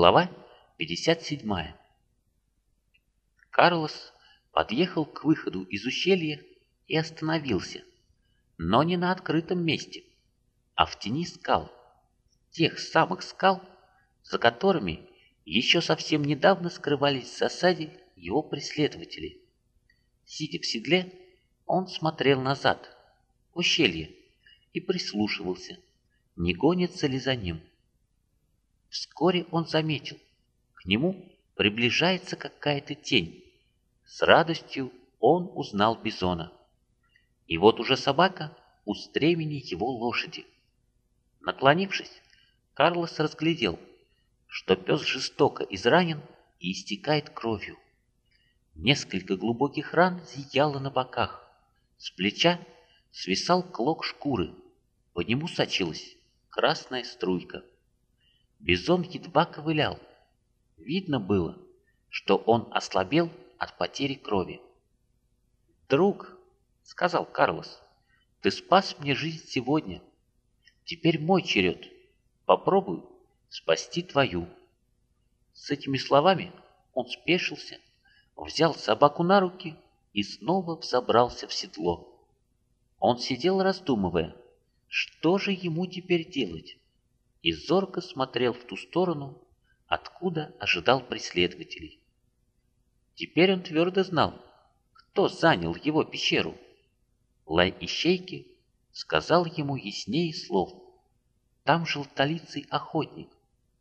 Глава 57. Карлос подъехал к выходу из ущелья и остановился, но не на открытом месте, а в тени скал, тех самых скал, за которыми еще совсем недавно скрывались в засаде его преследователи. Сидя в седле, он смотрел назад, в ущелье, и прислушивался, не гонится ли за ним. Вскоре он заметил, к нему приближается какая-то тень. С радостью он узнал Бизона. И вот уже собака у стремени его лошади. Наклонившись, Карлос разглядел, что пес жестоко изранен и истекает кровью. Несколько глубоких ран зияло на боках. С плеча свисал клок шкуры. По нему сочилась красная струйка. Бизон едва ковылял. Видно было, что он ослабел от потери крови. «Друг», — сказал Карлос, — «ты спас мне жизнь сегодня. Теперь мой черед. Попробуй спасти твою». С этими словами он спешился, взял собаку на руки и снова взобрался в седло. Он сидел раздумывая, что же ему теперь делать и зорко смотрел в ту сторону, откуда ожидал преследователей. Теперь он твердо знал, кто занял его пещеру. Лай Ищейки сказал ему яснее слов. Там жил талицый охотник,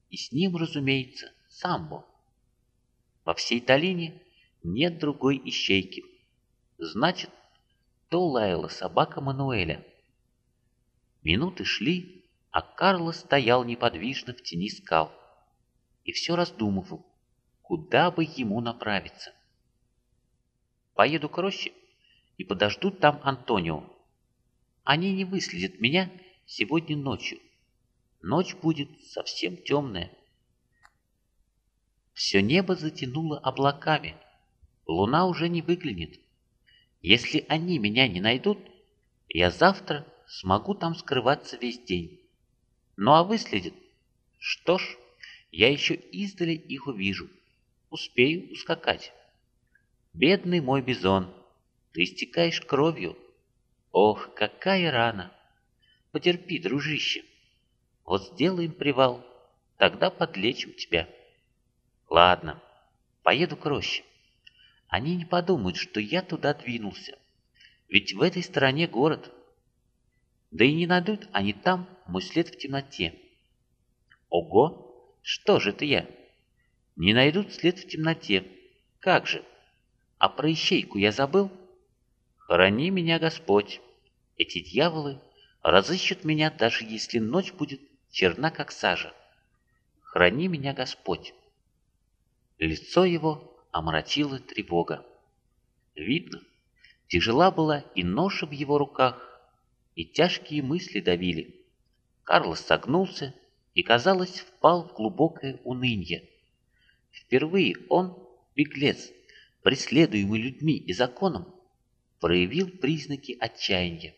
и с ним, разумеется, самбо. Во всей долине нет другой Ищейки. Значит, то лаяла собака Мануэля. Минуты шли, а Карло стоял неподвижно в тени скал и все раздумывал, куда бы ему направиться. Поеду к роще и подожду там Антонио. Они не выследят меня сегодня ночью. Ночь будет совсем темная. Все небо затянуло облаками. Луна уже не выглянет. Если они меня не найдут, я завтра смогу там скрываться весь день. Ну а выследит? Что ж, я еще издали их увижу. Успею ускакать. Бедный мой бизон, ты истекаешь кровью. Ох, какая рана! Потерпи, дружище. Вот сделаем привал, тогда подлечим тебя. Ладно, поеду к роще. Они не подумают, что я туда двинулся. Ведь в этой стороне город. Да и не найдут они там след в темноте. Ого, что же это я? Не найдут след в темноте. Как же? А про ищейку я забыл? Храни меня, Господь. Эти дьяволы разыщут меня, даже если ночь будет черна, как сажа. Храни меня, Господь. Лицо его омрачила тревога. Видно, тяжела была и ноша в его руках, и тяжкие мысли давили. Карлос согнулся и, казалось, впал в глубокое уныние. Впервые он, беглец, преследуемый людьми и законом, проявил признаки отчаяния.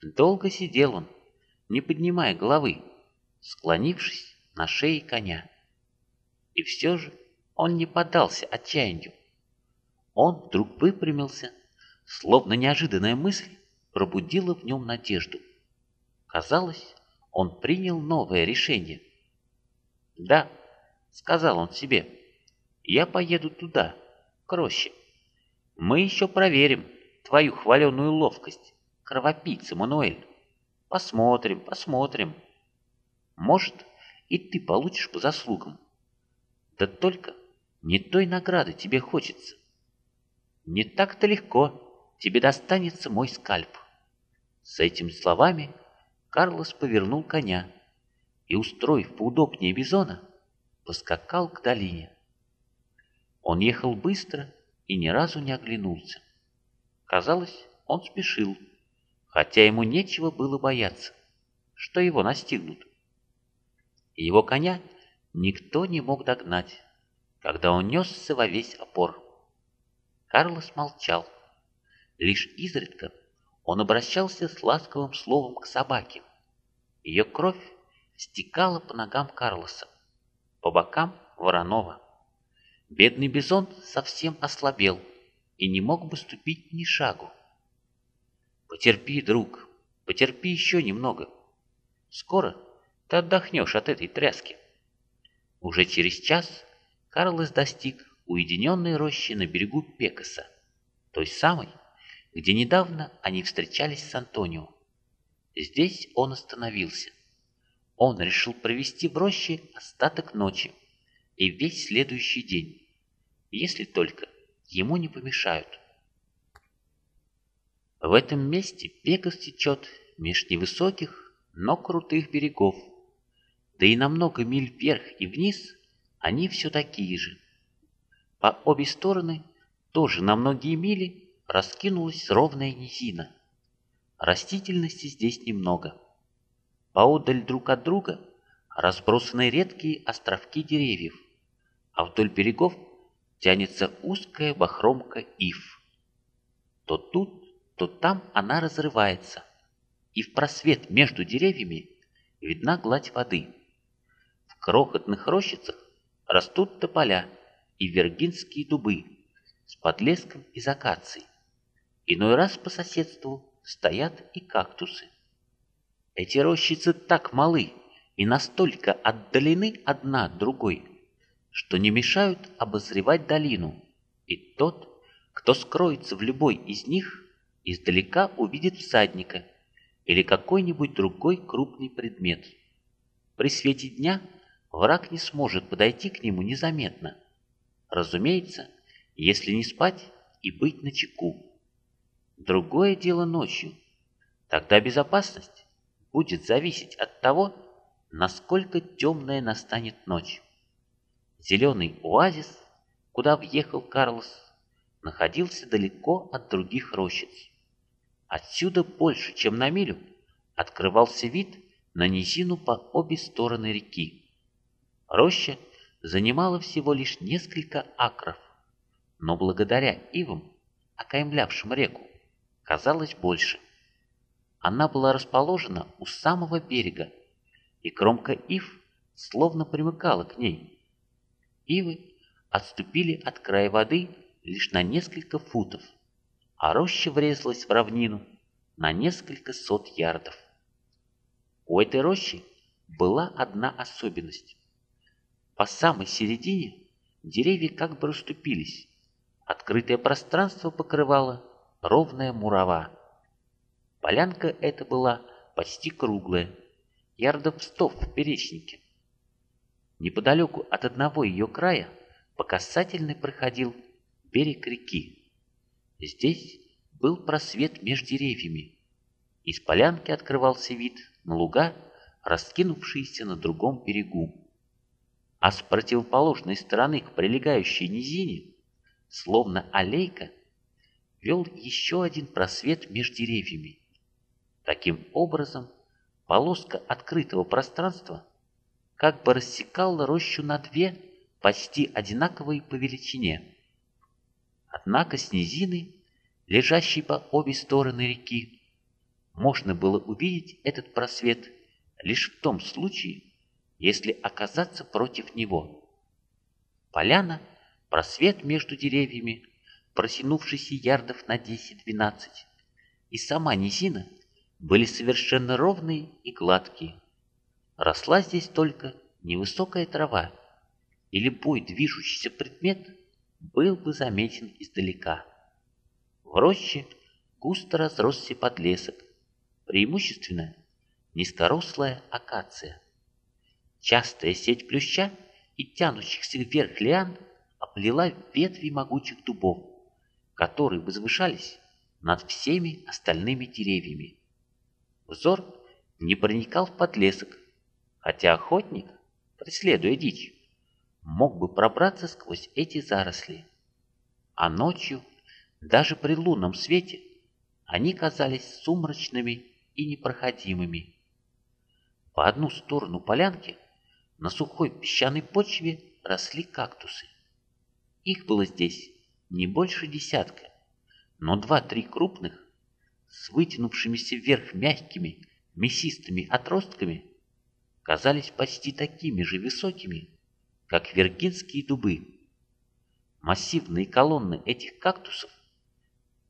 Долго сидел он, не поднимая головы, склонившись на шее коня. И все же он не поддался отчаянию. Он вдруг выпрямился, словно неожиданная мысль пробудило в нем надежду. Казалось, он принял новое решение. «Да», — сказал он себе, — «я поеду туда, к роще. Мы еще проверим твою хваленую ловкость, кровопийца Мануэль. Посмотрим, посмотрим. Может, и ты получишь по заслугам. Да только не той награды тебе хочется. Не так-то легко тебе достанется мой скальп. С этими словами Карлос повернул коня и, устроив поудобнее бизона, поскакал к долине. Он ехал быстро и ни разу не оглянулся. Казалось, он спешил, хотя ему нечего было бояться, что его настигнут. Его коня никто не мог догнать, когда он несся во весь опор. Карлос молчал. Лишь изредка он обращался с ласковым словом к собаке. Ее кровь стекала по ногам Карлоса. по бокам Воронова. Бедный бизон совсем ослабел и не мог бы ступить ни шагу. «Потерпи, друг, потерпи еще немного. Скоро ты отдохнешь от этой тряски». Уже через час Карлос достиг уединенной рощи на берегу Пекаса, той самой, где недавно они встречались с Антонио. Здесь он остановился. Он решил провести в роще остаток ночи и весь следующий день, если только ему не помешают. В этом месте Пегас течет меж невысоких, но крутых берегов, да и на много миль вверх и вниз они все такие же. По обе стороны тоже на многие мили раскинулась ровная низина. Растительности здесь немного. Поодаль друг от друга разбросаны редкие островки деревьев, а вдоль берегов тянется узкая бахромка ив. То тут, то там она разрывается, и в просвет между деревьями видна гладь воды. В крохотных рощицах растут тополя и вергинские дубы с подлеском из акаций. Иной раз по соседству стоят и кактусы. Эти рощицы так малы и настолько отдалены одна от другой, что не мешают обозревать долину, и тот, кто скроется в любой из них, издалека увидит всадника или какой-нибудь другой крупный предмет. При свете дня враг не сможет подойти к нему незаметно. Разумеется, если не спать и быть начеку. Другое дело ночью. Тогда безопасность будет зависеть от того, насколько темная настанет ночь. Зеленый оазис, куда въехал Карлос, находился далеко от других рощиц. Отсюда больше, чем на милю, открывался вид на низину по обе стороны реки. Роща занимала всего лишь несколько акров, но благодаря ивам, окаймлявшим реку, казалось больше. Она была расположена у самого берега, и кромка ив словно примыкала к ней. Ивы отступили от края воды лишь на несколько футов, а роща врезалась в равнину на несколько сот ярдов. У этой рощи была одна особенность. По самой середине деревья как бы расступились, открытое пространство покрывало ровная мурава. Полянка эта была почти круглая, ярдов сто в перечнике. Неподалеку от одного ее края по касательной проходил берег реки. Здесь был просвет между деревьями. Из полянки открывался вид на луга, раскинувшиеся на другом берегу. А с противоположной стороны к прилегающей низине, словно аллейка, вел еще один просвет между деревьями. Таким образом, полоска открытого пространства как бы рассекала рощу на две почти одинаковые по величине. Однако с низины, лежащей по обе стороны реки, можно было увидеть этот просвет лишь в том случае, если оказаться против него. Поляна, просвет между деревьями просинувшийся ярдов на 10-12, и сама низина были совершенно ровные и гладкие. Росла здесь только невысокая трава, и любой движущийся предмет был бы заметен издалека. В роще густо разросся подлесок, преимущественно низкорослая акация. Частая сеть плюща и тянущихся вверх лиан оплела ветви могучих дубов которые возвышались над всеми остальными деревьями. Взор не проникал в подлесок, хотя охотник, преследуя дичь, мог бы пробраться сквозь эти заросли. А ночью, даже при лунном свете, они казались сумрачными и непроходимыми. По одну сторону полянки на сухой песчаной почве росли кактусы. Их было здесь не больше десятка, но два-три крупных, с вытянувшимися вверх мягкими, мясистыми отростками, казались почти такими же высокими, как виргинские дубы. Массивные колонны этих кактусов,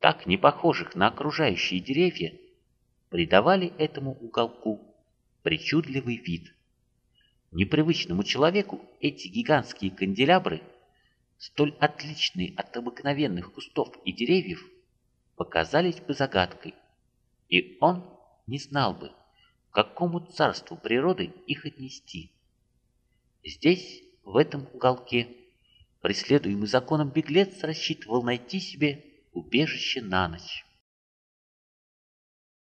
так не похожих на окружающие деревья, придавали этому уголку причудливый вид. Непривычному человеку эти гигантские канделябры, столь отличные от обыкновенных кустов и деревьев, показались бы загадкой, и он не знал бы, к какому царству природы их отнести. Здесь, в этом уголке, преследуемый законом беглец рассчитывал найти себе убежище на ночь.